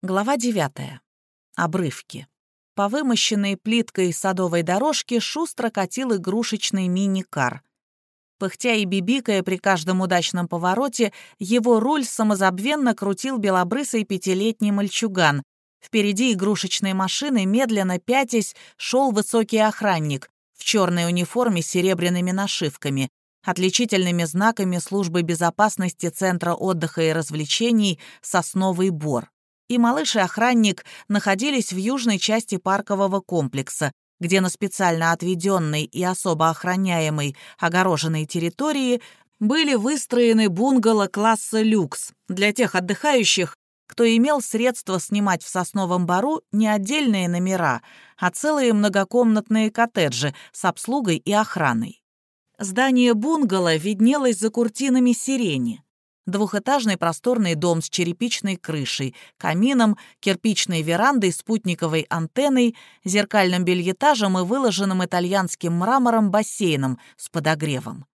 Глава 9. Обрывки. По вымощенной плиткой садовой дорожке шустро катил игрушечный мини-кар. Пыхтя и бибикая при каждом удачном повороте, его руль самозабвенно крутил белобрысый пятилетний мальчуган. Впереди игрушечной машины, медленно пятясь, шел высокий охранник в черной униформе с серебряными нашивками, отличительными знаками службы безопасности Центра отдыха и развлечений «Сосновый бор» и малыш и охранник находились в южной части паркового комплекса, где на специально отведенной и особо охраняемой огороженной территории были выстроены бунгало класса люкс для тех отдыхающих, кто имел средства снимать в Сосновом Бару не отдельные номера, а целые многокомнатные коттеджи с обслугой и охраной. Здание бунгало виднелось за куртинами сирени. Двухэтажный просторный дом с черепичной крышей, камином, кирпичной верандой, спутниковой антенной, зеркальным бельетажем и выложенным итальянским мрамором бассейном с подогревом.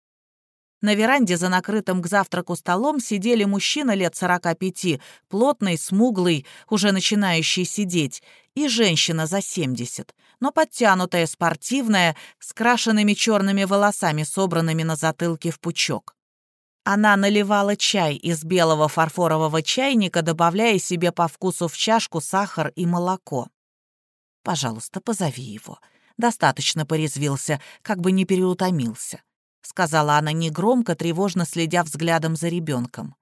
На веранде за накрытым к завтраку столом сидели мужчина лет 45, плотный, смуглый, уже начинающий сидеть, и женщина за 70, но подтянутая, спортивная, с крашенными черными волосами, собранными на затылке в пучок. Она наливала чай из белого фарфорового чайника, добавляя себе по вкусу в чашку сахар и молоко. «Пожалуйста, позови его. Достаточно порезвился, как бы не переутомился», — сказала она негромко, тревожно следя взглядом за ребенком.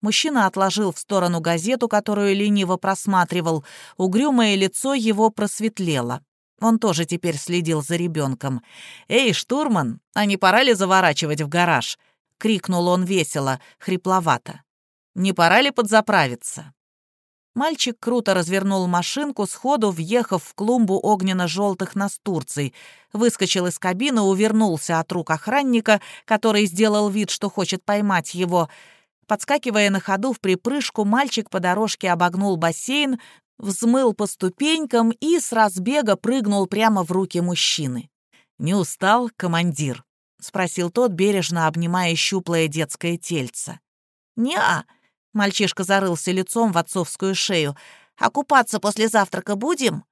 Мужчина отложил в сторону газету, которую лениво просматривал. Угрюмое лицо его просветлело. Он тоже теперь следил за ребенком. «Эй, штурман, а не пора ли заворачивать в гараж?» Крикнул он весело, хрипловато. «Не пора ли подзаправиться?» Мальчик круто развернул машинку, сходу въехав в клумбу огненно-желтых настурций, выскочил из кабины, увернулся от рук охранника, который сделал вид, что хочет поймать его. Подскакивая на ходу в припрыжку, мальчик по дорожке обогнул бассейн, взмыл по ступенькам и с разбега прыгнул прямо в руки мужчины. «Не устал, командир?» — спросил тот, бережно обнимая щуплое детское тельце. «Не-а», — мальчишка зарылся лицом в отцовскую шею. «А купаться после завтрака будем?»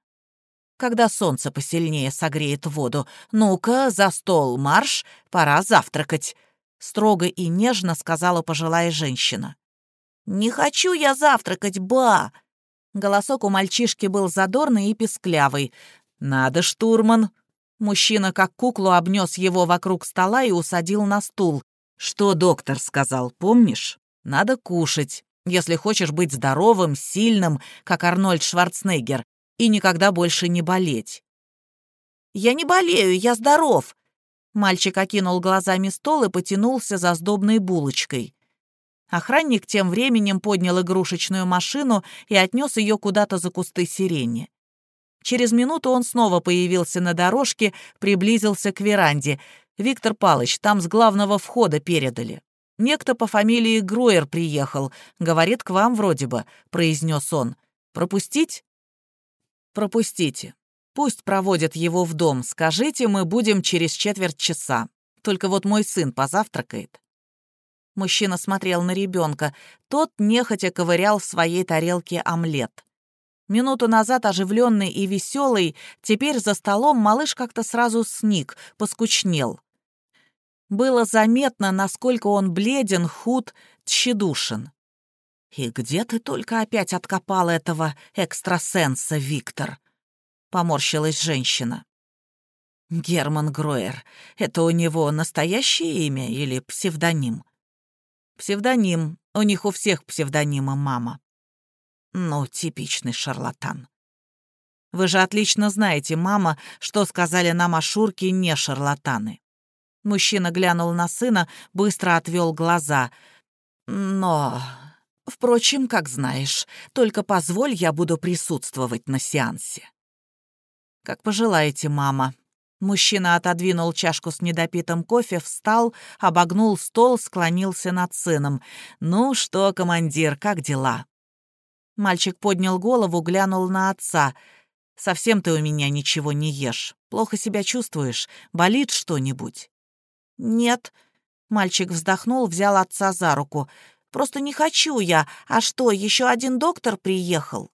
«Когда солнце посильнее согреет воду. Ну-ка, за стол марш, пора завтракать», — строго и нежно сказала пожилая женщина. «Не хочу я завтракать, ба!» Голосок у мальчишки был задорный и песклявый. «Надо, штурман!» Мужчина как куклу обнес его вокруг стола и усадил на стул. «Что доктор сказал, помнишь? Надо кушать, если хочешь быть здоровым, сильным, как Арнольд Шварценеггер, и никогда больше не болеть». «Я не болею, я здоров!» Мальчик окинул глазами стол и потянулся за сдобной булочкой. Охранник тем временем поднял игрушечную машину и отнес ее куда-то за кусты сирени. Через минуту он снова появился на дорожке, приблизился к веранде. «Виктор Палыч, там с главного входа передали». «Некто по фамилии Груер приехал. Говорит, к вам вроде бы», — произнес он. «Пропустить?» «Пропустите. Пусть проводят его в дом. Скажите, мы будем через четверть часа. Только вот мой сын позавтракает». Мужчина смотрел на ребенка. Тот нехотя ковырял в своей тарелке омлет. Минуту назад оживленный и веселый, теперь за столом малыш как-то сразу сник, поскучнел. Было заметно, насколько он бледен, худ, тщедушен. «И где ты только опять откопал этого экстрасенса, Виктор?» — поморщилась женщина. «Герман Гроер. Это у него настоящее имя или псевдоним?» «Псевдоним. У них у всех псевдонимы, мама». Ну, типичный шарлатан. Вы же отлично знаете, мама, что сказали нам о Шурке не шарлатаны. Мужчина глянул на сына, быстро отвел глаза. Но... Впрочем, как знаешь, только позволь, я буду присутствовать на сеансе. Как пожелаете, мама. Мужчина отодвинул чашку с недопитым кофе, встал, обогнул стол, склонился над сыном. «Ну что, командир, как дела?» Мальчик поднял голову, глянул на отца. «Совсем ты у меня ничего не ешь. Плохо себя чувствуешь? Болит что-нибудь?» «Нет». Мальчик вздохнул, взял отца за руку. Просто не хочу я. А что, еще один доктор приехал?»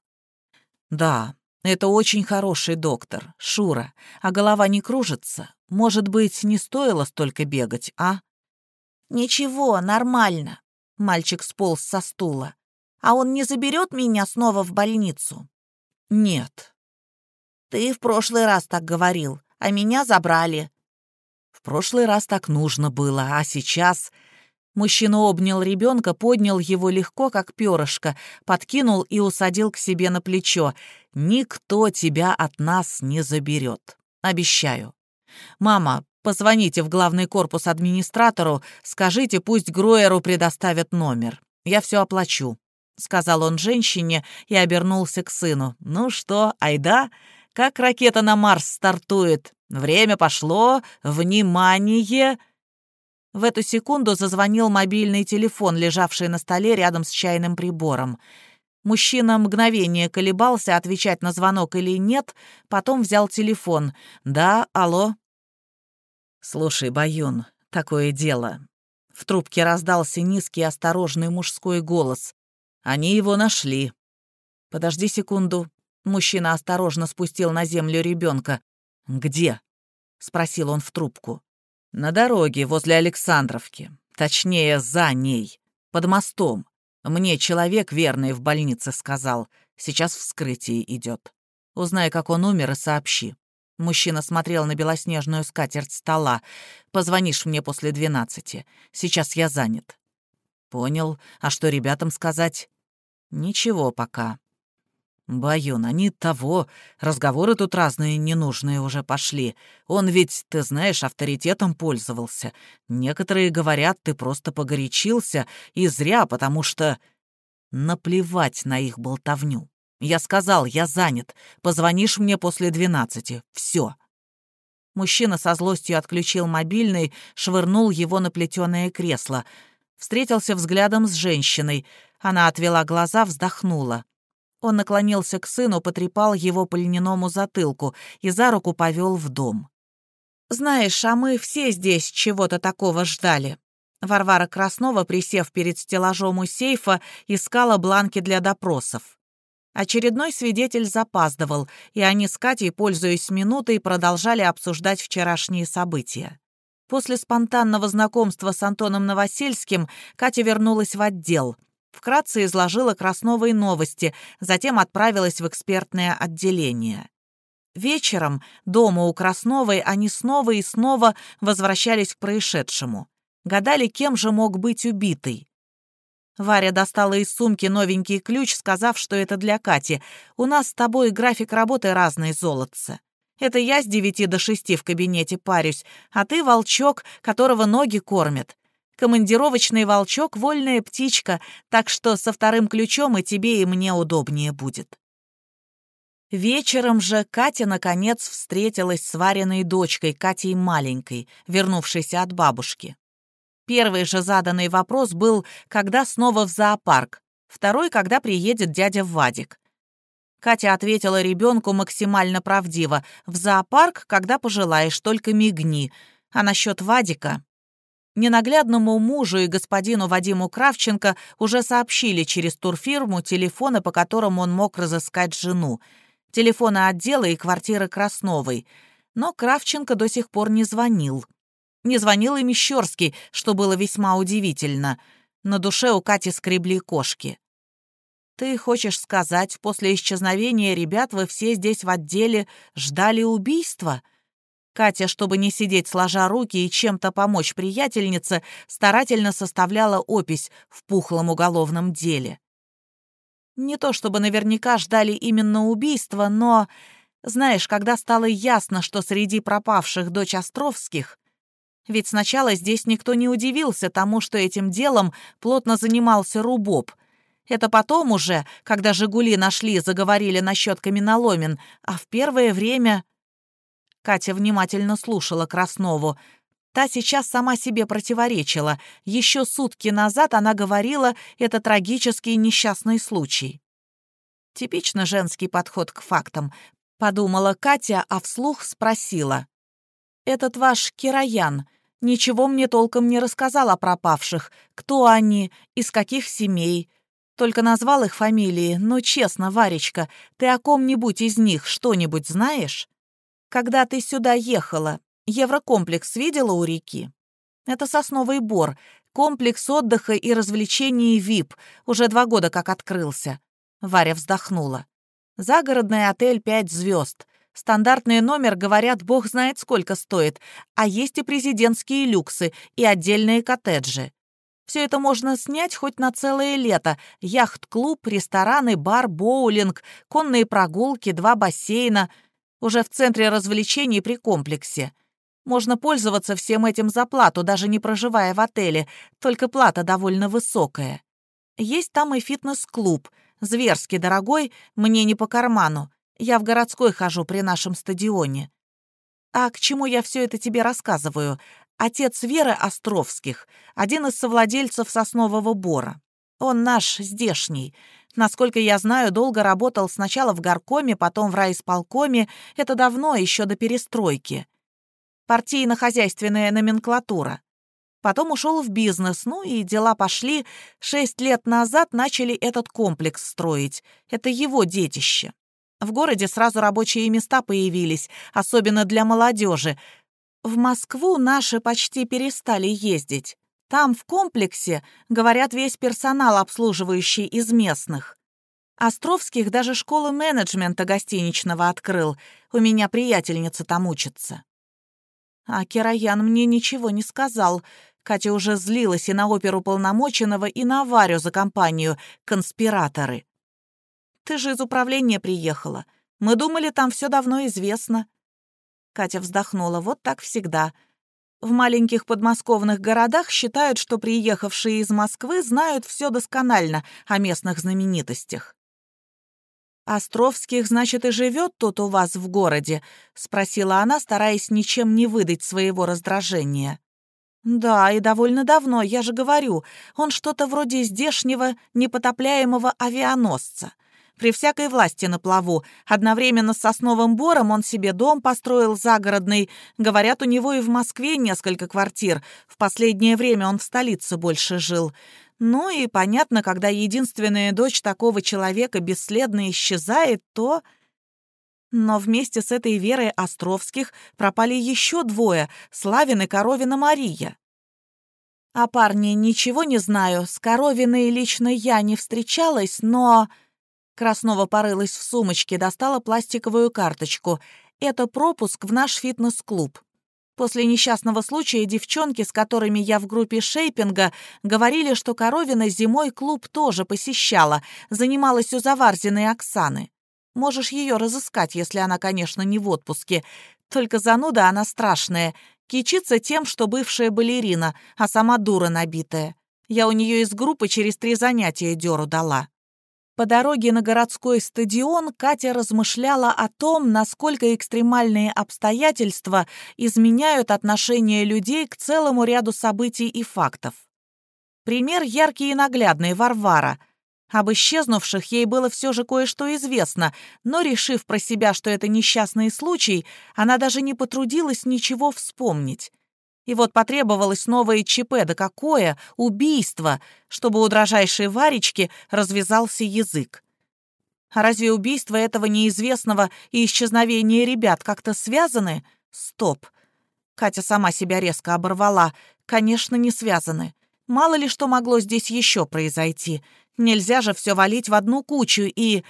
«Да, это очень хороший доктор, Шура. А голова не кружится? Может быть, не стоило столько бегать, а?» «Ничего, нормально». Мальчик сполз со стула. «А он не заберет меня снова в больницу?» «Нет». «Ты в прошлый раз так говорил, а меня забрали». «В прошлый раз так нужно было, а сейчас...» Мужчина обнял ребенка, поднял его легко, как перышко, подкинул и усадил к себе на плечо. «Никто тебя от нас не заберет. Обещаю. Мама, позвоните в главный корпус администратору, скажите, пусть Гроеру предоставят номер. Я все оплачу», — сказал он женщине и обернулся к сыну. «Ну что, айда? Как ракета на Марс стартует? Время пошло. Внимание!» В эту секунду зазвонил мобильный телефон, лежавший на столе рядом с чайным прибором. Мужчина мгновение колебался, отвечать на звонок или нет, потом взял телефон. «Да, алло?» «Слушай, Баюн, такое дело». В трубке раздался низкий осторожный мужской голос. «Они его нашли». «Подожди секунду». Мужчина осторожно спустил на землю ребенка. «Где?» — спросил он в трубку. На дороге возле Александровки. Точнее, за ней. Под мостом. Мне человек верный в больнице сказал. Сейчас вскрытие идет. Узнай, как он умер, и сообщи. Мужчина смотрел на белоснежную скатерть стола. «Позвонишь мне после двенадцати. Сейчас я занят». «Понял. А что ребятам сказать?» «Ничего пока. «Баюн, они того. Разговоры тут разные ненужные уже пошли. Он ведь, ты знаешь, авторитетом пользовался. Некоторые говорят, ты просто погорячился, и зря, потому что...» Наплевать на их болтовню. Я сказал, я занят. Позвонишь мне после двенадцати. Все. Мужчина со злостью отключил мобильный, швырнул его на плетеное кресло. Встретился взглядом с женщиной. Она отвела глаза, вздохнула. Он наклонился к сыну, потрепал его по льняному затылку и за руку повел в дом. «Знаешь, а мы все здесь чего-то такого ждали». Варвара Краснова, присев перед стеллажом у сейфа, искала бланки для допросов. Очередной свидетель запаздывал, и они с Катей, пользуясь минутой, продолжали обсуждать вчерашние события. После спонтанного знакомства с Антоном Новосельским Катя вернулась в отдел. Вкратце изложила Красновой новости, затем отправилась в экспертное отделение. Вечером дома у Красновой они снова и снова возвращались к происшедшему. Гадали, кем же мог быть убитый. Варя достала из сумки новенький ключ, сказав, что это для Кати. «У нас с тобой график работы разный, золотце. Это я с девяти до шести в кабинете парюсь, а ты волчок, которого ноги кормят. Командировочный волчок — вольная птичка, так что со вторым ключом и тебе, и мне удобнее будет. Вечером же Катя, наконец, встретилась с Вариной дочкой, Катей маленькой, вернувшейся от бабушки. Первый же заданный вопрос был, когда снова в зоопарк, второй, когда приедет дядя Вадик. Катя ответила ребенку максимально правдиво. «В зоопарк, когда пожелаешь, только мигни. А насчет Вадика...» Ненаглядному мужу и господину Вадиму Кравченко уже сообщили через турфирму телефоны, по которым он мог разыскать жену. Телефоны отдела и квартиры Красновой. Но Кравченко до сих пор не звонил. Не звонил и Мещерский, что было весьма удивительно. На душе у Кати скребли кошки. «Ты хочешь сказать, после исчезновения ребят вы все здесь в отделе ждали убийства?» Катя, чтобы не сидеть сложа руки и чем-то помочь приятельнице, старательно составляла опись в пухлом уголовном деле. Не то чтобы наверняка ждали именно убийства, но, знаешь, когда стало ясно, что среди пропавших дочь Островских... Ведь сначала здесь никто не удивился тому, что этим делом плотно занимался Рубоб. Это потом уже, когда «Жигули» нашли, заговорили насчет каменоломен, а в первое время... Катя внимательно слушала Краснову. Та сейчас сама себе противоречила. Еще сутки назад она говорила, это трагический несчастный случай. Типично женский подход к фактам, подумала Катя, а вслух спросила. «Этот ваш Кироян, Ничего мне толком не рассказал о пропавших, кто они, из каких семей. Только назвал их фамилии, но честно, Варечка, ты о ком-нибудь из них что-нибудь знаешь? Когда ты сюда ехала, Еврокомплекс видела у реки? Это Сосновый Бор, комплекс отдыха и развлечений ВИП, уже два года как открылся. Варя вздохнула. Загородный отель «Пять звезд». Стандартный номер, говорят, бог знает сколько стоит, а есть и президентские люксы, и отдельные коттеджи. Все это можно снять хоть на целое лето. Яхт-клуб, рестораны, бар, боулинг, конные прогулки, два бассейна. Уже в центре развлечений при комплексе. Можно пользоваться всем этим за плату, даже не проживая в отеле, только плата довольно высокая. Есть там и фитнес-клуб, зверски дорогой, мне не по карману. Я в городской хожу при нашем стадионе. А к чему я все это тебе рассказываю? Отец Веры Островских, один из совладельцев соснового бора. Он наш здешний. Насколько я знаю, долго работал сначала в горкоме, потом в райисполкоме. Это давно, еще до перестройки партийно-хозяйственная номенклатура. Потом ушел в бизнес, ну и дела пошли. Шесть лет назад начали этот комплекс строить. Это его детище. В городе сразу рабочие места появились, особенно для молодежи. В Москву наши почти перестали ездить. Там, в комплексе, говорят, весь персонал, обслуживающий из местных. Островских даже школу менеджмента гостиничного открыл. У меня приятельница там учится. А Кераян мне ничего не сказал. Катя уже злилась и на оперу полномоченного, и на Варю за компанию «Конспираторы». «Ты же из управления приехала. Мы думали, там все давно известно». Катя вздохнула. «Вот так всегда. В маленьких подмосковных городах считают, что приехавшие из Москвы знают все досконально о местных знаменитостях. «Островских, значит, и живет тут у вас в городе?» — спросила она, стараясь ничем не выдать своего раздражения. «Да, и довольно давно, я же говорю. Он что-то вроде здешнего непотопляемого авианосца. При всякой власти на плаву. Одновременно с Сосновым Бором он себе дом построил загородный. Говорят, у него и в Москве несколько квартир. В последнее время он в столице больше жил. Ну и понятно, когда единственная дочь такого человека бесследно исчезает, то... Но вместе с этой Верой Островских пропали еще двое — Славин и Коровина Мария. О парне ничего не знаю, с Коровиной лично я не встречалась, но... Краснова порылась в сумочке, достала пластиковую карточку. Это пропуск в наш фитнес-клуб. После несчастного случая девчонки, с которыми я в группе шейпинга, говорили, что Коровина зимой клуб тоже посещала, занималась у Заварзиной Оксаны. Можешь ее разыскать, если она, конечно, не в отпуске. Только зануда она страшная. Кичится тем, что бывшая балерина, а сама дура набитая. Я у нее из группы через три занятия дёру дала. По дороге на городской стадион Катя размышляла о том, насколько экстремальные обстоятельства изменяют отношение людей к целому ряду событий и фактов. Пример яркий и наглядный — Варвара. Об исчезнувших ей было все же кое-что известно, но, решив про себя, что это несчастный случай, она даже не потрудилась ничего вспомнить. И вот потребовалось новое ЧП, да какое? Убийство, чтобы у дрожайшей Варечки развязался язык. А разве убийство этого неизвестного и исчезновение ребят как-то связаны? Стоп. Катя сама себя резко оборвала. Конечно, не связаны. Мало ли что могло здесь еще произойти. Нельзя же все валить в одну кучу и...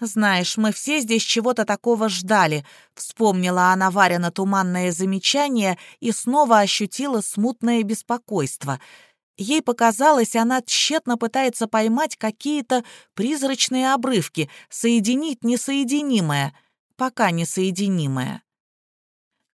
«Знаешь, мы все здесь чего-то такого ждали», — вспомнила она Варя туманное замечание и снова ощутила смутное беспокойство. Ей показалось, она тщетно пытается поймать какие-то призрачные обрывки, соединить несоединимое, пока несоединимое.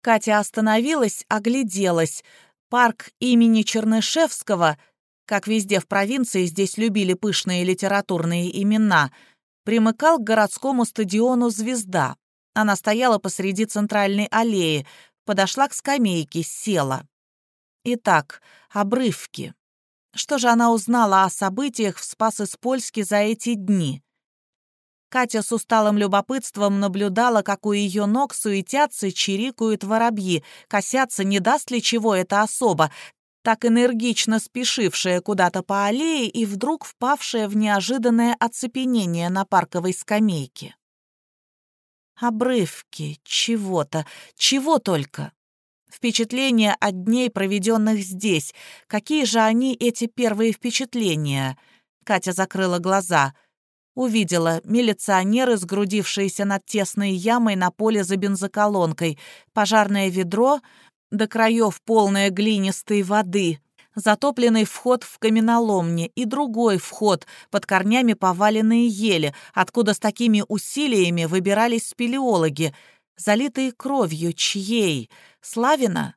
Катя остановилась, огляделась. Парк имени Чернышевского, как везде в провинции, здесь любили пышные литературные имена — примыкал к городскому стадиону «Звезда». Она стояла посреди центральной аллеи, подошла к скамейке, села. Итак, обрывки. Что же она узнала о событиях в Спас-Испольске за эти дни? Катя с усталым любопытством наблюдала, как у ее ног суетятся, чирикают воробьи, косятся, не даст ли чего это особо, так энергично спешившая куда-то по аллее и вдруг впавшая в неожиданное оцепенение на парковой скамейке. Обрывки чего-то, чего только. Впечатления от дней, проведенных здесь. Какие же они, эти первые впечатления? Катя закрыла глаза. Увидела милиционеры, сгрудившиеся над тесной ямой на поле за бензоколонкой, пожарное ведро, до краев полное глинистой воды, затопленный вход в каменоломне и другой вход под корнями поваленные ели, откуда с такими усилиями выбирались спелеологи, залитые кровью чьей? Славина?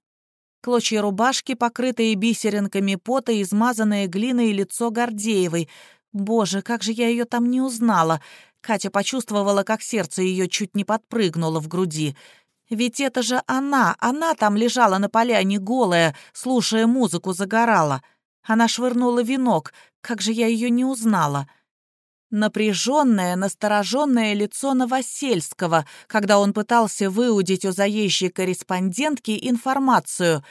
Клочья рубашки, покрытые бисеринками пота, измазанное глиной лицо Гордеевой — Боже, как же я ее там не узнала! Катя почувствовала, как сердце ее чуть не подпрыгнуло в груди. Ведь это же она, она там лежала на поляне голая, слушая музыку, загорала. Она швырнула венок, как же я ее не узнала. Напряженное, настороженное лицо Новосельского, когда он пытался выудить у заезжей корреспондентки информацию.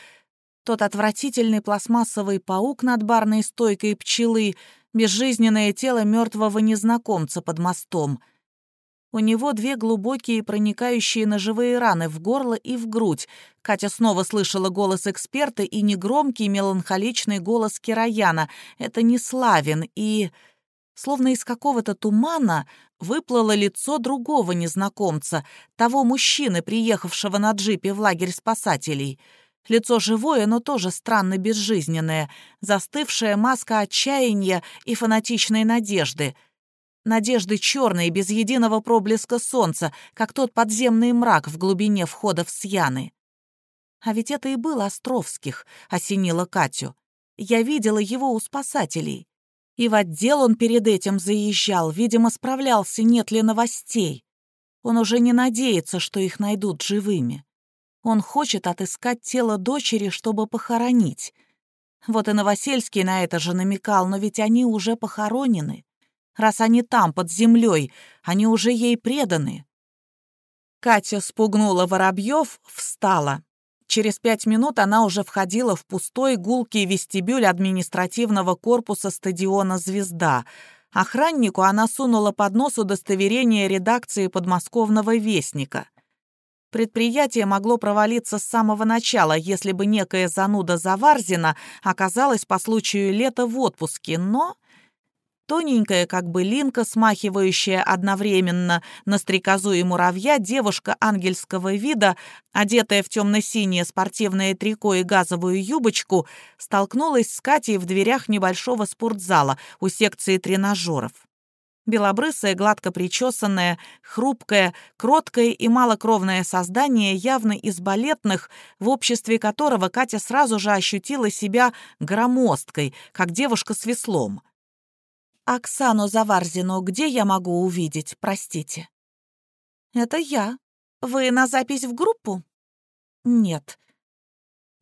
Тот отвратительный пластмассовый паук над барной стойкой пчелы — безжизненное тело мертвого незнакомца под мостом. У него две глубокие проникающие ножевые раны в горло и в грудь. Катя снова слышала голос эксперта и негромкий меланхоличный голос Кираяна. Это не Славин и... Словно из какого-то тумана выплыло лицо другого незнакомца, того мужчины, приехавшего на джипе в лагерь спасателей — Лицо живое, но тоже странно безжизненное, застывшая маска отчаяния и фанатичной надежды. Надежды черные, без единого проблеска солнца, как тот подземный мрак в глубине входа в Сьяны. А ведь это и был Островских, осенила Катю. Я видела его у спасателей. И в отдел он перед этим заезжал, видимо, справлялся, нет ли новостей. Он уже не надеется, что их найдут живыми. Он хочет отыскать тело дочери, чтобы похоронить. Вот и Новосельский на это же намекал, но ведь они уже похоронены. Раз они там, под землей, они уже ей преданы. Катя спугнула воробьев, встала. Через пять минут она уже входила в пустой гулкий вестибюль административного корпуса стадиона «Звезда». Охраннику она сунула под нос удостоверение редакции подмосковного «Вестника». Предприятие могло провалиться с самого начала, если бы некая зануда Заварзина оказалась по случаю лета в отпуске, но... Тоненькая, как бы линка, смахивающая одновременно на стрекозу и муравья, девушка ангельского вида, одетая в темно-синее спортивное трико и газовую юбочку, столкнулась с Катей в дверях небольшого спортзала у секции тренажеров. Белобрысое, гладко причесанное, хрупкое, кроткое и малокровное создание, явно из балетных, в обществе которого Катя сразу же ощутила себя громоздкой, как девушка с веслом. «Оксану Заварзину где я могу увидеть, простите?» «Это я. Вы на запись в группу?» «Нет».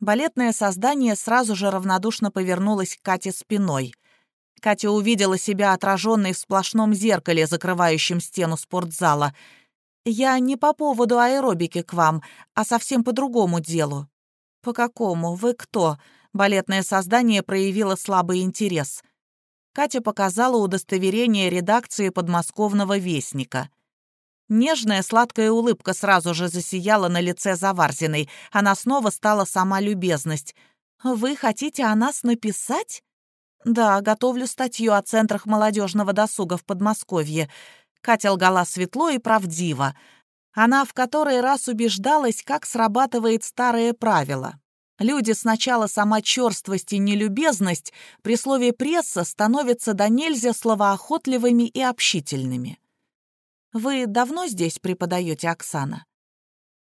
Балетное создание сразу же равнодушно повернулось к Кате спиной — Катя увидела себя отраженной в сплошном зеркале, закрывающем стену спортзала. «Я не по поводу аэробики к вам, а совсем по другому делу». «По какому? Вы кто?» Балетное создание проявило слабый интерес. Катя показала удостоверение редакции подмосковного вестника. Нежная сладкая улыбка сразу же засияла на лице Заварзиной. Она снова стала сама любезность. «Вы хотите о нас написать?» «Да, готовлю статью о центрах молодежного досуга в Подмосковье». Катя лгала светло и правдиво. Она в который раз убеждалась, как срабатывает старое правило. Люди сначала сама черствость и нелюбезность при слове «пресса» становятся до нельзя словоохотливыми и общительными. «Вы давно здесь преподаете, Оксана?»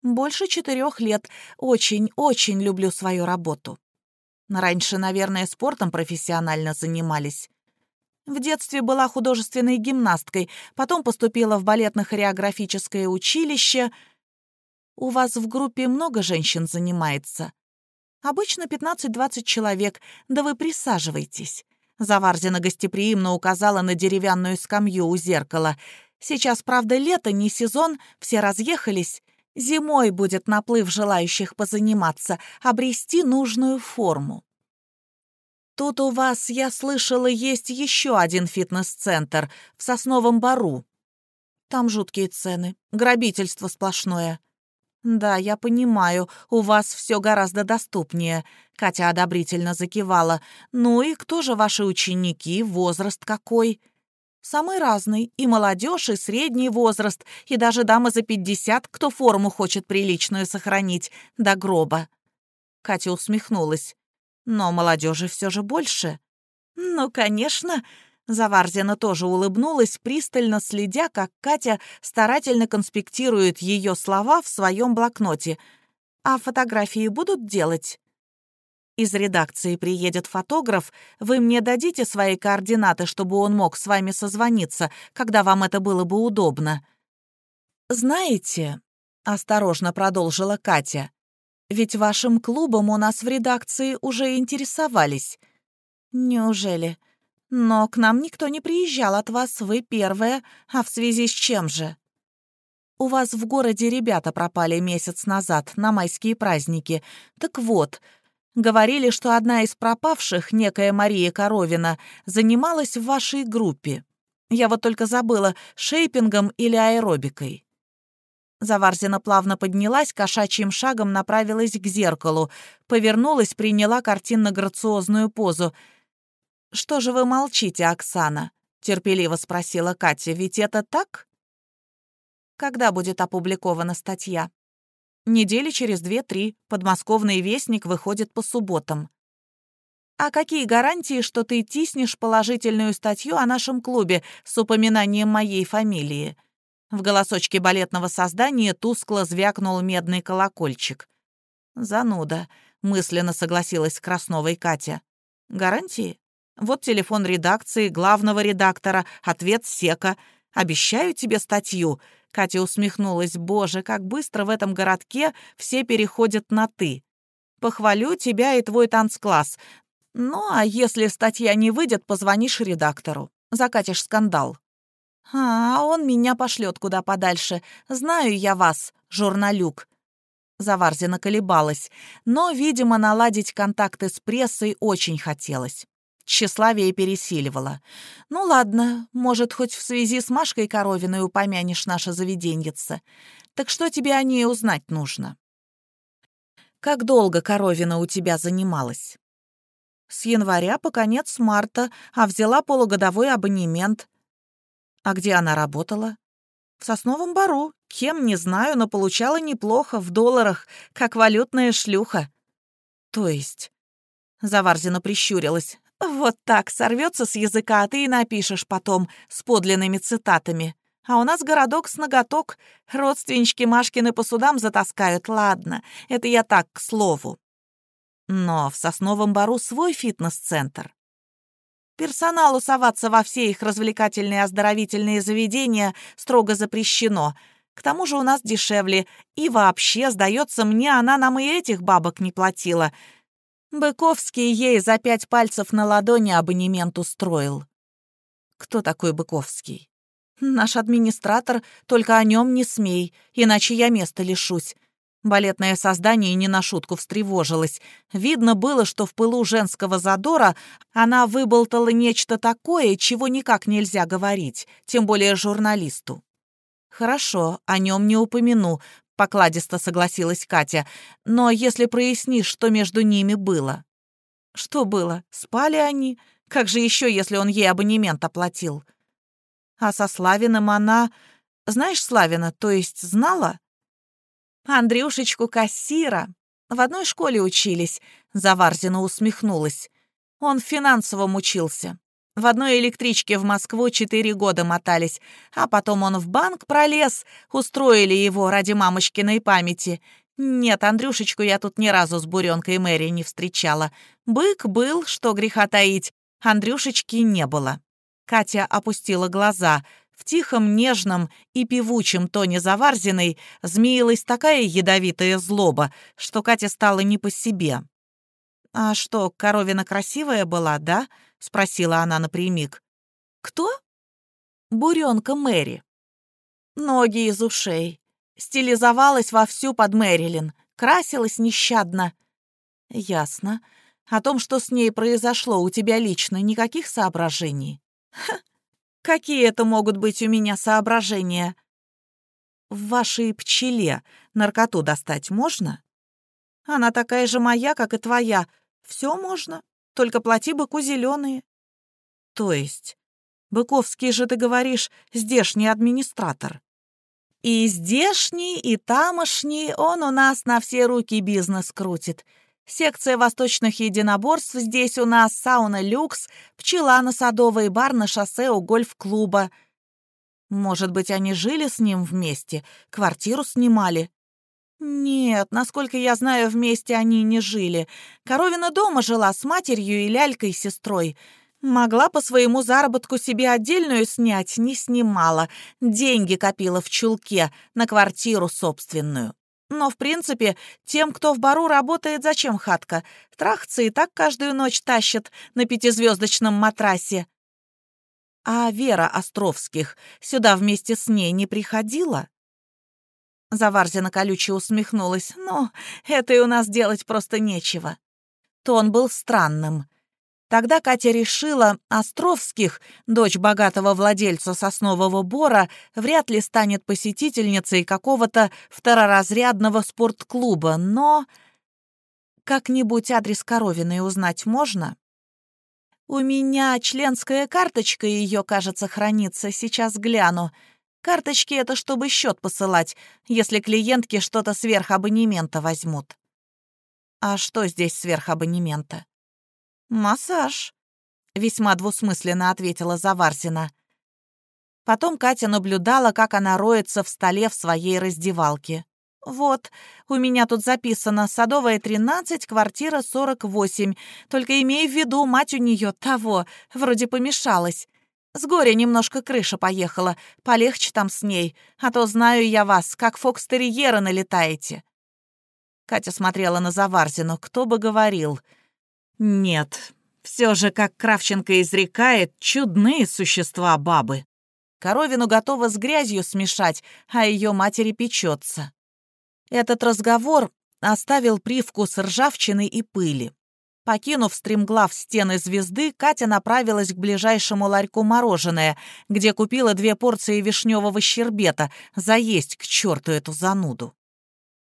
«Больше четырех лет. Очень-очень люблю свою работу». Раньше, наверное, спортом профессионально занимались. В детстве была художественной гимнасткой, потом поступила в балетно-хореографическое училище. У вас в группе много женщин занимается? Обычно 15-20 человек, да вы присаживайтесь. Заварзина гостеприимно указала на деревянную скамью у зеркала. Сейчас, правда, лето, не сезон, все разъехались. Зимой будет наплыв желающих позаниматься, обрести нужную форму. Тут у вас, я слышала, есть еще один фитнес-центр в Сосновом Бару. Там жуткие цены, грабительство сплошное. Да, я понимаю, у вас все гораздо доступнее. Катя одобрительно закивала. Ну и кто же ваши ученики, возраст какой? Самый разный, и молодежь, и средний возраст, и даже дамы за пятьдесят, кто форму хочет приличную сохранить, до гроба. Катя усмехнулась. Но молодежи все же больше. Ну, конечно. Заварзина тоже улыбнулась, пристально следя, как Катя старательно конспектирует ее слова в своем блокноте. А фотографии будут делать? Из редакции приедет фотограф, вы мне дадите свои координаты, чтобы он мог с вами созвониться, когда вам это было бы удобно. Знаете, осторожно продолжила Катя, ведь вашим клубом у нас в редакции уже интересовались. Неужели? Но к нам никто не приезжал от вас, вы первая, а в связи с чем же? У вас в городе ребята пропали месяц назад, на майские праздники. Так вот, Говорили, что одна из пропавших, некая Мария Коровина, занималась в вашей группе. Я вот только забыла, шейпингом или аэробикой». Заварзина плавно поднялась, кошачьим шагом направилась к зеркалу, повернулась, приняла картинно-грациозную позу. «Что же вы молчите, Оксана?» — терпеливо спросила Катя. «Ведь это так?» «Когда будет опубликована статья?» Недели через две-три подмосковный вестник выходит по субботам. А какие гарантии, что ты тиснешь положительную статью о нашем клубе с упоминанием моей фамилии? В голосочке балетного создания тускло звякнул медный колокольчик. «Зануда», — мысленно согласилась Красновой Катя. «Гарантии? Вот телефон редакции, главного редактора, ответ Сека. Обещаю тебе статью. Катя усмехнулась. «Боже, как быстро в этом городке все переходят на «ты». Похвалю тебя и твой танцкласс. Ну, а если статья не выйдет, позвонишь редактору. Закатишь скандал». «А, он меня пошлет куда подальше. Знаю я вас, журналюк». Заварзина колебалась, но, видимо, наладить контакты с прессой очень хотелось. Тщеславие пересиливало. «Ну ладно, может, хоть в связи с Машкой Коровиной упомянешь наше заведеньице. Так что тебе о ней узнать нужно?» «Как долго Коровина у тебя занималась?» «С января по конец марта, а взяла полугодовой абонемент». «А где она работала?» «В Сосновом Бару. Кем, не знаю, но получала неплохо, в долларах, как валютная шлюха». «То есть?» Заварзина прищурилась. Вот так сорвется с языка, а ты и напишешь потом с подлинными цитатами. А у нас городок с ноготок, родственнички Машкины по судам затаскают, ладно, это я так, к слову. Но в Сосновом Бару свой фитнес-центр. Персоналу соваться во все их развлекательные оздоровительные заведения строго запрещено. К тому же у нас дешевле. И вообще, сдается мне, она нам и этих бабок не платила — Быковский ей за пять пальцев на ладони абонемент устроил. Кто такой Быковский? Наш администратор, только о нем не смей, иначе я места лишусь. Балетное создание не на шутку встревожилось. Видно было, что в пылу женского задора она выболтала нечто такое, чего никак нельзя говорить, тем более журналисту. «Хорошо, о нем не упомяну покладисто согласилась Катя. «Но если прояснишь, что между ними было». «Что было? Спали они? Как же еще, если он ей абонемент оплатил?» «А со Славиным она... Знаешь Славина, то есть знала?» «Андрюшечку кассира. В одной школе учились», — Заварзина усмехнулась. «Он в финансовом учился. В одной электричке в Москву четыре года мотались, а потом он в банк пролез, устроили его ради мамочкиной памяти. Нет, Андрюшечку я тут ни разу с Буренкой Мэри не встречала. Бык был, что греха таить, Андрюшечки не было. Катя опустила глаза. В тихом, нежном и певучем тоне Заварзиной змеилась такая ядовитая злоба, что Катя стала не по себе. «А что, коровина красивая была, да?» — спросила она напрямик. «Кто?» «Буренка Мэри. Ноги из ушей. Стилизовалась вовсю под Мэрилин. Красилась нещадно. Ясно. О том, что с ней произошло, у тебя лично никаких соображений? Ха, какие это могут быть у меня соображения? В вашей пчеле наркоту достать можно? Она такая же моя, как и твоя. Все можно, только плати быку зеленые. То есть, Быковский же, ты говоришь, здешний администратор. И здешний, и тамошний он у нас на все руки бизнес крутит. Секция восточных единоборств здесь у нас, сауна «Люкс», пчела на Садовой, бар на шоссе у гольф-клуба. Может быть, они жили с ним вместе, квартиру снимали? Нет, насколько я знаю, вместе они не жили. Коровина дома жила с матерью и лялькой сестрой. Могла по своему заработку себе отдельную снять, не снимала. Деньги копила в чулке на квартиру собственную. Но, в принципе, тем, кто в бару работает, зачем хатка? Трахцы и так каждую ночь тащат на пятизвездочном матрасе. А Вера Островских сюда вместе с ней не приходила? Заварзина колюче усмехнулась. «Ну, это и у нас делать просто нечего». Тон был странным. Тогда Катя решила, Островских, дочь богатого владельца соснового бора, вряд ли станет посетительницей какого-то второразрядного спортклуба, но... Как-нибудь адрес Коровиной узнать можно? У меня членская карточка ее, кажется, хранится, сейчас гляну. Карточки — это чтобы счет посылать, если клиентки что-то сверх абонемента возьмут. А что здесь сверх абонемента? «Массаж», — весьма двусмысленно ответила Заварзина. Потом Катя наблюдала, как она роется в столе в своей раздевалке. «Вот, у меня тут записано Садовая, 13, квартира 48. Только имей в виду, мать у нее того, вроде помешалась. С горя немножко крыша поехала, полегче там с ней, а то знаю я вас, как фокстерьера налетаете». Катя смотрела на Заварзину, кто бы говорил — нет, все же, как Кравченко изрекает, чудные существа бабы. Коровину готова с грязью смешать, а ее матери печется. Этот разговор оставил привкус ржавчины и пыли. Покинув стремглав стены звезды, Катя направилась к ближайшему ларьку мороженое, где купила две порции вишневого щербета, заесть к черту эту зануду.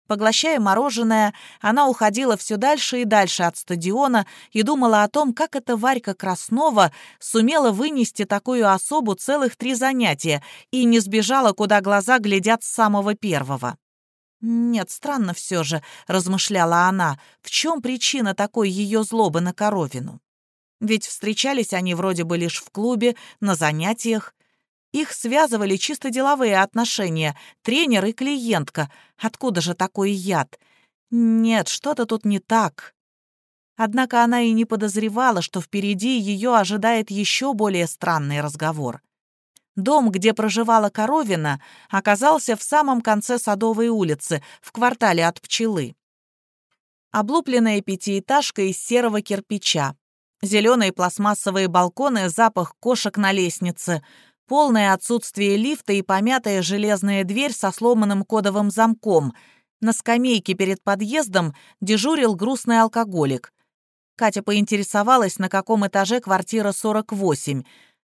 Поглощая мороженое, она уходила все дальше и дальше от стадиона и думала о том, как эта Варька Краснова сумела вынести такую особу целых три занятия и не сбежала, куда глаза глядят с самого первого. «Нет, странно все же», — размышляла она, — «в чем причина такой ее злобы на Коровину? Ведь встречались они вроде бы лишь в клубе, на занятиях, их связывали чисто деловые отношения, тренер и клиентка. Откуда же такой яд? Нет, что-то тут не так. Однако она и не подозревала, что впереди ее ожидает еще более странный разговор. Дом, где проживала Коровина, оказался в самом конце Садовой улицы, в квартале от пчелы. Облупленная пятиэтажка из серого кирпича. Зеленые пластмассовые балконы, запах кошек на лестнице — полное отсутствие лифта и помятая железная дверь со сломанным кодовым замком. На скамейке перед подъездом дежурил грустный алкоголик. Катя поинтересовалась, на каком этаже квартира 48.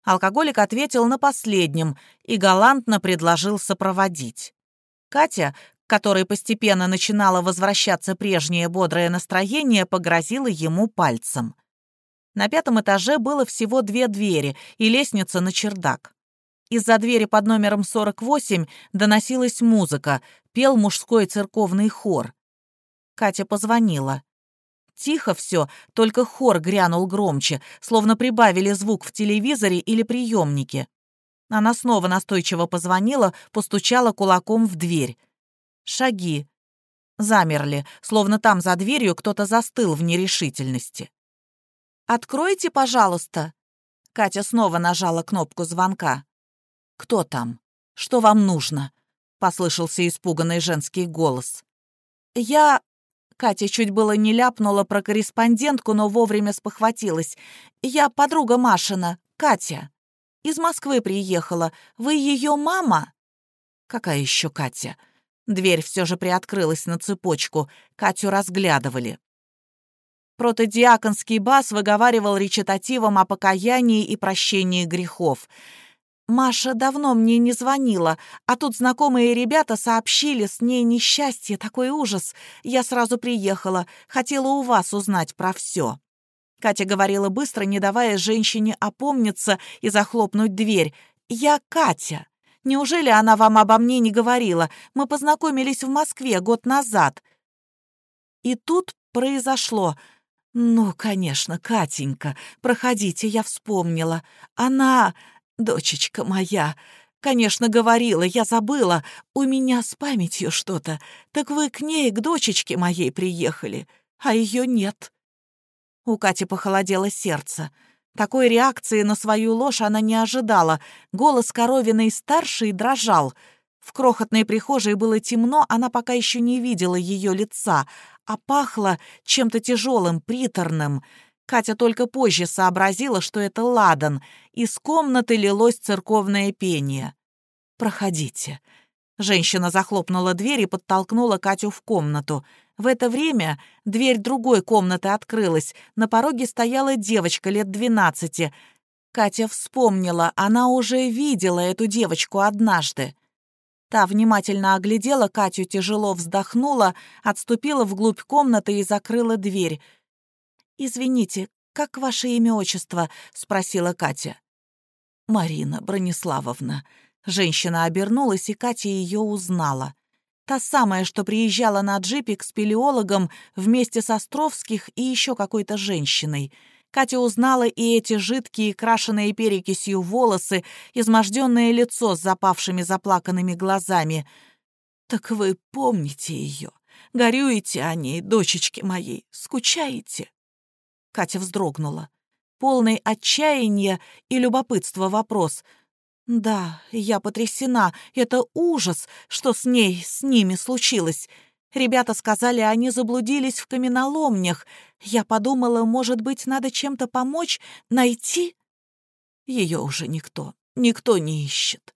Алкоголик ответил на последнем и галантно предложил сопроводить. Катя, которой постепенно начинало возвращаться прежнее бодрое настроение, погрозила ему пальцем. На пятом этаже было всего две двери и лестница на чердак. Из-за двери под номером 48 доносилась музыка, пел мужской церковный хор. Катя позвонила. Тихо все, только хор грянул громче, словно прибавили звук в телевизоре или приемнике. Она снова настойчиво позвонила, постучала кулаком в дверь. Шаги. Замерли, словно там за дверью кто-то застыл в нерешительности. «Откройте, пожалуйста!» Катя снова нажала кнопку звонка. «Кто там? Что вам нужно?» — послышался испуганный женский голос. «Я...» Катя чуть было не ляпнула про корреспондентку, но вовремя спохватилась. «Я подруга Машина, Катя. Из Москвы приехала. Вы ее мама?» Какая еще Катя? Дверь все же приоткрылась на цепочку. Катю разглядывали. Протодиаконский бас выговаривал речитативом о покаянии и прощении грехов. «Маша давно мне не звонила, а тут знакомые ребята сообщили с ней несчастье, такой ужас. Я сразу приехала, хотела у вас узнать про все». Катя говорила быстро, не давая женщине опомниться и захлопнуть дверь. «Я Катя. Неужели она вам обо мне не говорила? Мы познакомились в Москве год назад». И тут произошло. «Ну, конечно, Катенька, проходите, я вспомнила. Она, дочечка моя, конечно, говорила, я забыла, у меня с памятью что-то. Так вы к ней, к дочечке моей приехали, а ее нет». У Кати похолодело сердце. Такой реакции на свою ложь она не ожидала. Голос коровиной старшей дрожал. В крохотной прихожей было темно, она пока еще не видела ее лица, а пахло чем-то тяжелым, приторным. Катя только позже сообразила, что это ладан. Из комнаты лилось церковное пение. «Проходите». Женщина захлопнула дверь и подтолкнула Катю в комнату. В это время дверь другой комнаты открылась. На пороге стояла девочка лет двенадцати. Катя вспомнила, она уже видела эту девочку однажды. Та внимательно оглядела Катю, тяжело вздохнула, отступила вглубь комнаты и закрыла дверь. «Извините, как ваше имя-отчество?» — спросила Катя. «Марина Брониславовна». Женщина обернулась, и Катя ее узнала. Та самая, что приезжала на джипе к спелеологам вместе с Островских и еще какой-то женщиной. Катя узнала и эти жидкие, крашеные перекисью волосы, изможденное лицо с запавшими заплаканными глазами. «Так вы помните ее? Горюете о ней, дочечки моей? Скучаете?» Катя вздрогнула. Полный отчаяния и любопытства вопрос — «Да, я потрясена. Это ужас, что с ней, с ними случилось. Ребята сказали, они заблудились в каменоломнях. Я подумала, может быть, надо чем-то помочь, найти?» Ее уже никто, никто не ищет.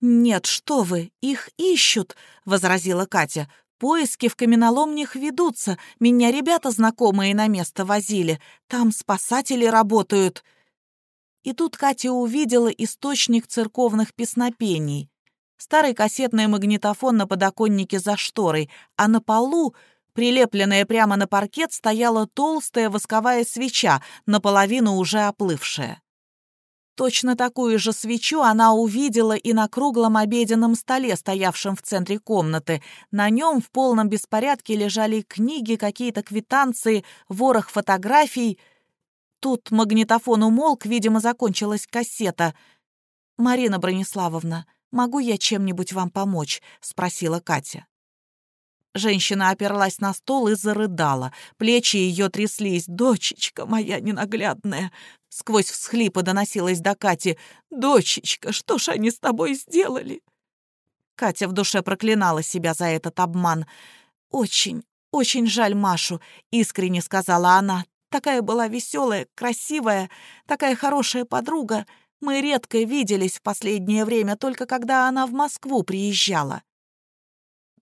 «Нет, что вы, их ищут», — возразила Катя. «Поиски в каменоломнях ведутся. Меня ребята знакомые на место возили. Там спасатели работают». И тут Катя увидела источник церковных песнопений. Старый кассетный магнитофон на подоконнике за шторой, а на полу, прилепленная прямо на паркет, стояла толстая восковая свеча, наполовину уже оплывшая. Точно такую же свечу она увидела и на круглом обеденном столе, стоявшем в центре комнаты. На нем в полном беспорядке лежали книги, какие-то квитанции, ворох фотографий — Тут магнитофон умолк, видимо, закончилась кассета. «Марина Брониславовна, могу я чем-нибудь вам помочь?» — спросила Катя. Женщина оперлась на стол и зарыдала. Плечи ее тряслись. «Дочечка моя ненаглядная!» Сквозь всхлипы доносилась до Кати. «Дочечка, что ж они с тобой сделали?» Катя в душе проклинала себя за этот обман. «Очень, очень жаль Машу», — искренне сказала она. Такая была веселая, красивая, такая хорошая подруга. Мы редко виделись в последнее время, только когда она в Москву приезжала.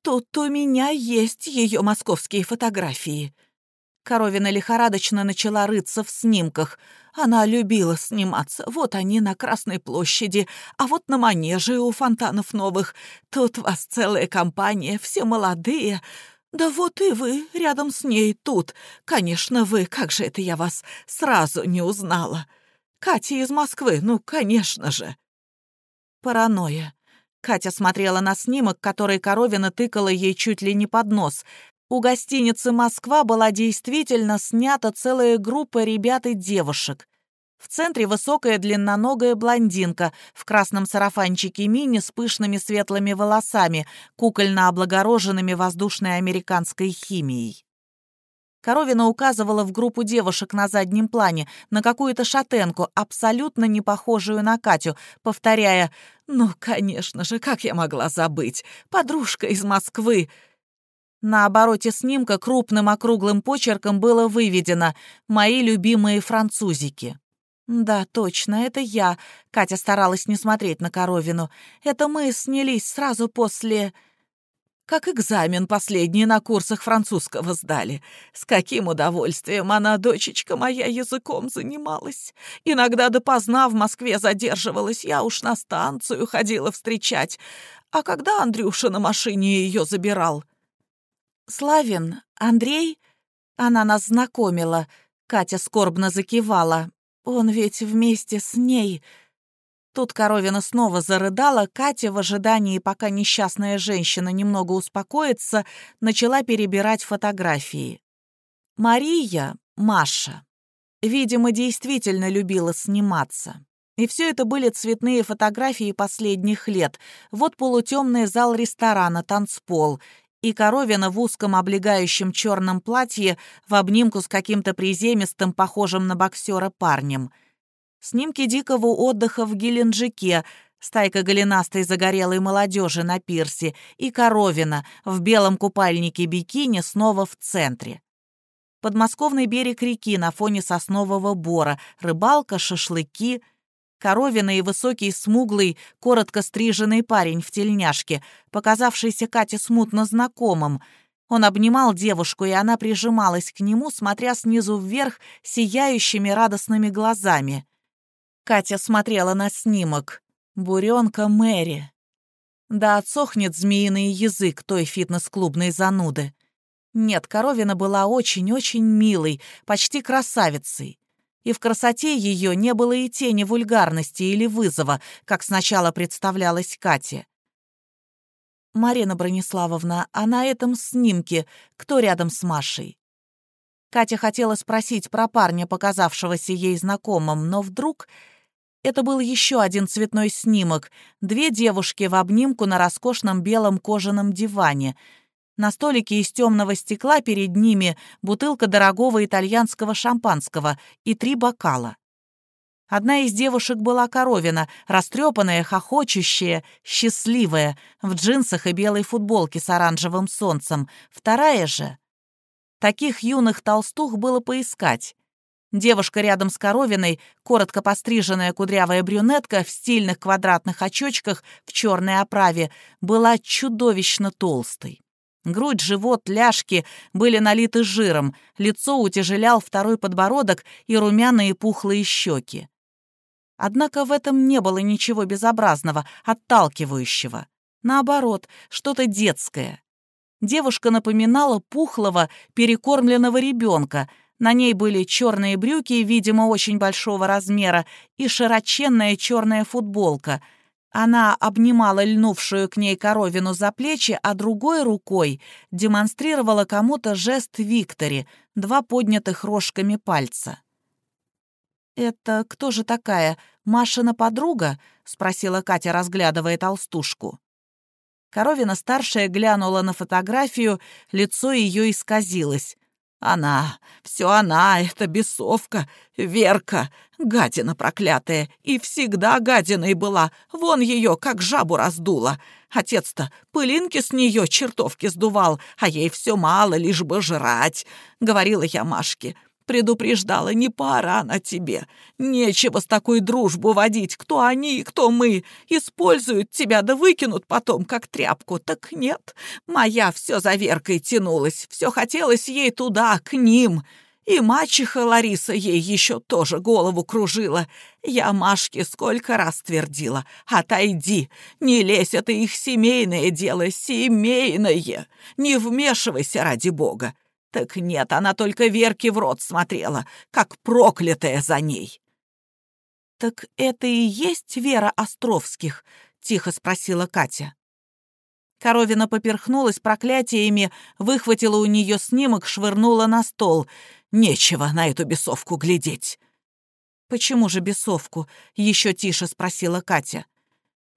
Тут у меня есть ее московские фотографии. Коровина лихорадочно начала рыться в снимках. Она любила сниматься. Вот они на Красной площади, а вот на Манеже у фонтанов новых. Тут вас целая компания, все молодые. «Да вот и вы рядом с ней тут. Конечно, вы, как же это я вас сразу не узнала? Катя из Москвы, ну, конечно же». Паранойя. Катя смотрела на снимок, который Коровина тыкала ей чуть ли не под нос. У гостиницы «Москва» была действительно снята целая группа ребят и девушек. В центре высокая длинноногая блондинка в красном сарафанчике мини с пышными светлыми волосами, кукольно облагороженными воздушной американской химией. Коровина указывала в группу девушек на заднем плане, на какую-то шатенку, абсолютно не похожую на Катю, повторяя «Ну, конечно же, как я могла забыть? Подружка из Москвы!» На обороте снимка крупным округлым почерком было выведено «Мои любимые французики». «Да, точно, это я», — Катя старалась не смотреть на Коровину. «Это мы снялись сразу после...» Как экзамен последний на курсах французского сдали. С каким удовольствием она, дочечка моя, языком занималась. Иногда допоздна в Москве задерживалась, я уж на станцию ходила встречать. А когда Андрюша на машине ее забирал? «Славин, Андрей?» Она нас знакомила. Катя скорбно закивала. Он ведь вместе с ней... Тут Коровина снова зарыдала, Катя в ожидании, пока несчастная женщина немного успокоится, начала перебирать фотографии. Мария, Маша, видимо, действительно любила сниматься. И все это были цветные фотографии последних лет. Вот полутемный зал ресторана, танцпол, и Коровина в узком облегающем черном платье в обнимку с каким-то приземистым, похожим на боксера парнем. Снимки дикого отдыха в Геленджике, стайка голенастой загорелой молодежи на пирсе и Коровина в белом купальнике бикини снова в центре. Подмосковный берег реки на фоне соснового бора, рыбалка, шашлыки — Коровина и высокий, смуглый, коротко стриженный парень в тельняшке, показавшийся Кате смутно знакомым. Он обнимал девушку, и она прижималась к нему, смотря снизу вверх сияющими радостными глазами. Катя смотрела на снимок. Буренка Мэри. Да отсохнет змеиный язык той фитнес-клубной зануды. Нет, Коровина была очень-очень милой, почти красавицей и в красоте ее не было и тени вульгарности или вызова, как сначала представлялась Кате. «Марина Брониславовна, а на этом снимке кто рядом с Машей?» Катя хотела спросить про парня, показавшегося ей знакомым, но вдруг это был еще один цветной снимок. Две девушки в обнимку на роскошном белом кожаном диване — на столике из темного стекла перед ними бутылка дорогого итальянского шампанского и три бокала. Одна из девушек была коровина, растрепанная, хохочущая, счастливая, в джинсах и белой футболке с оранжевым солнцем. Вторая же... Таких юных толстух было поискать. Девушка рядом с коровиной, коротко постриженная кудрявая брюнетка в стильных квадратных очочках в черной оправе, была чудовищно толстой. Грудь, живот, ляжки были налиты жиром, лицо утяжелял второй подбородок и румяные пухлые щеки. Однако в этом не было ничего безобразного, отталкивающего. Наоборот, что-то детское. Девушка напоминала пухлого, перекормленного ребенка. На ней были черные брюки, видимо, очень большого размера, и широченная черная футболка — она обнимала льнувшую к ней коровину за плечи, а другой рукой демонстрировала кому-то жест Виктори, два поднятых рожками пальца. «Это кто же такая? Машина подруга?» — спросила Катя, разглядывая толстушку. Коровина-старшая глянула на фотографию, лицо ее исказилось. Она, все она, эта бесовка, Верка, гадина проклятая, и всегда гадиной была, вон ее как жабу раздула. Отец-то пылинки с нее чертовки сдувал, а ей все мало, лишь бы жрать, — говорила я Машке. Предупреждала, не пора на тебе. Нечего с такой дружбу водить. Кто они и кто мы? Используют тебя да выкинут потом, как тряпку. Так нет, моя все за Веркой тянулась. Все хотелось ей туда, к ним. И мачеха Лариса ей еще тоже голову кружила. Я Машке сколько раз твердила. «Отойди! Не лезь, это их семейное дело, семейное! Не вмешивайся ради бога! Так нет, она только Верке в рот смотрела, как проклятая за ней. «Так это и есть Вера Островских?» — тихо спросила Катя. Коровина поперхнулась проклятиями, выхватила у нее снимок, швырнула на стол. «Нечего на эту бесовку глядеть». «Почему же бесовку?» — еще тише спросила Катя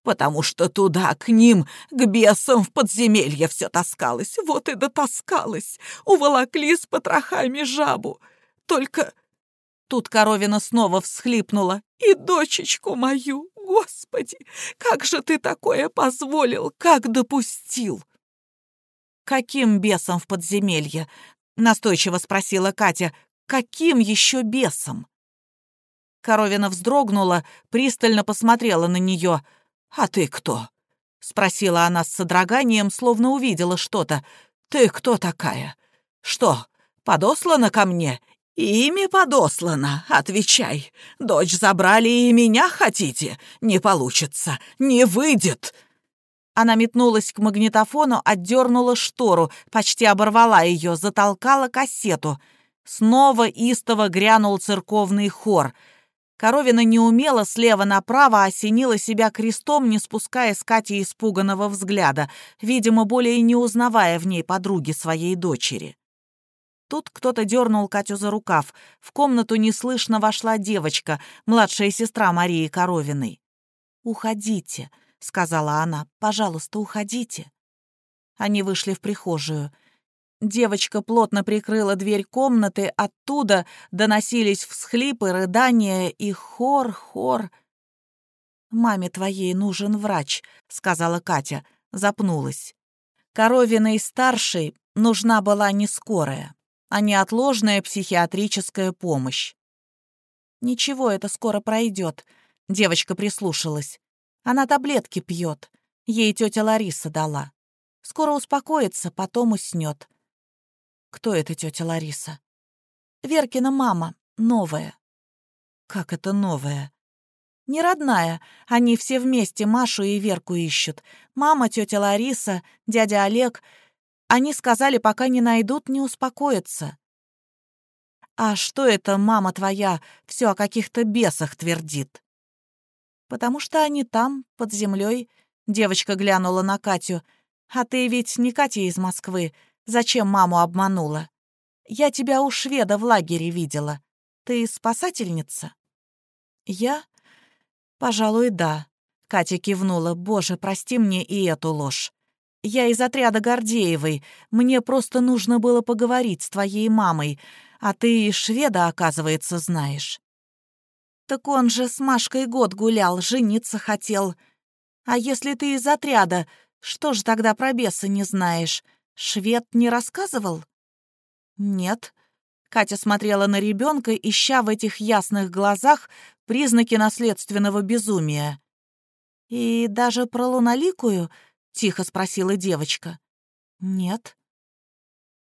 потому что туда, к ним, к бесам в подземелье все таскалось. Вот и дотаскалось. Уволокли с потрохами жабу. Только тут коровина снова всхлипнула. И дочечку мою, Господи, как же ты такое позволил, как допустил? Каким бесом в подземелье? Настойчиво спросила Катя. Каким еще бесом? Коровина вздрогнула, пристально посмотрела на нее. «А ты кто?» — спросила она с содроганием, словно увидела что-то. «Ты кто такая? Что, подослана ко мне? Ими подослана, отвечай. Дочь забрали и меня хотите? Не получится, не выйдет!» Она метнулась к магнитофону, отдернула штору, почти оборвала ее, затолкала кассету. Снова истово грянул церковный хор. Коровина неумело слева направо осенила себя крестом, не спуская с Кати испуганного взгляда, видимо, более не узнавая в ней подруги своей дочери. Тут кто-то дернул Катю за рукав. В комнату неслышно вошла девочка, младшая сестра Марии Коровиной. «Уходите», — сказала она. «Пожалуйста, уходите». Они вышли в прихожую. Девочка плотно прикрыла дверь комнаты, оттуда доносились всхлипы, рыдания и хор, хор. «Маме твоей нужен врач», — сказала Катя, запнулась. Коровиной старшей нужна была не скорая, а неотложная психиатрическая помощь. «Ничего, это скоро пройдет», — девочка прислушалась. Она таблетки пьет. Ей тетя Лариса дала. Скоро успокоится, потом уснет. Кто это тетя Лариса? Веркина мама, новая. Как это новая? Не родная. Они все вместе Машу и Верку ищут. Мама, тетя Лариса, дядя Олег. Они сказали, пока не найдут, не успокоятся. А что это мама твоя все о каких-то бесах твердит? «Потому что они там, под землей. Девочка глянула на Катю. «А ты ведь не Катя из Москвы. Зачем маму обманула? Я тебя у шведа в лагере видела. Ты спасательница?» «Я? Пожалуй, да». Катя кивнула. «Боже, прости мне и эту ложь. Я из отряда Гордеевой. Мне просто нужно было поговорить с твоей мамой. А ты шведа, оказывается, знаешь». Так он же с Машкой год гулял, жениться хотел. А если ты из отряда, что же тогда про беса не знаешь? Швед не рассказывал? Нет. Катя смотрела на ребенка, ища в этих ясных глазах признаки наследственного безумия. «И даже про луналикую?» — тихо спросила девочка. «Нет».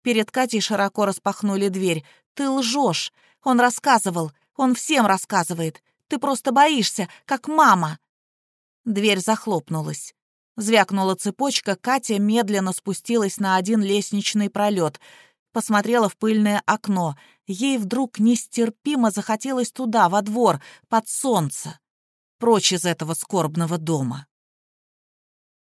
Перед Катей широко распахнули дверь. «Ты лжешь! Он рассказывал! Он всем рассказывает. Ты просто боишься, как мама». Дверь захлопнулась. Звякнула цепочка, Катя медленно спустилась на один лестничный пролет, посмотрела в пыльное окно. Ей вдруг нестерпимо захотелось туда, во двор, под солнце, прочь из этого скорбного дома.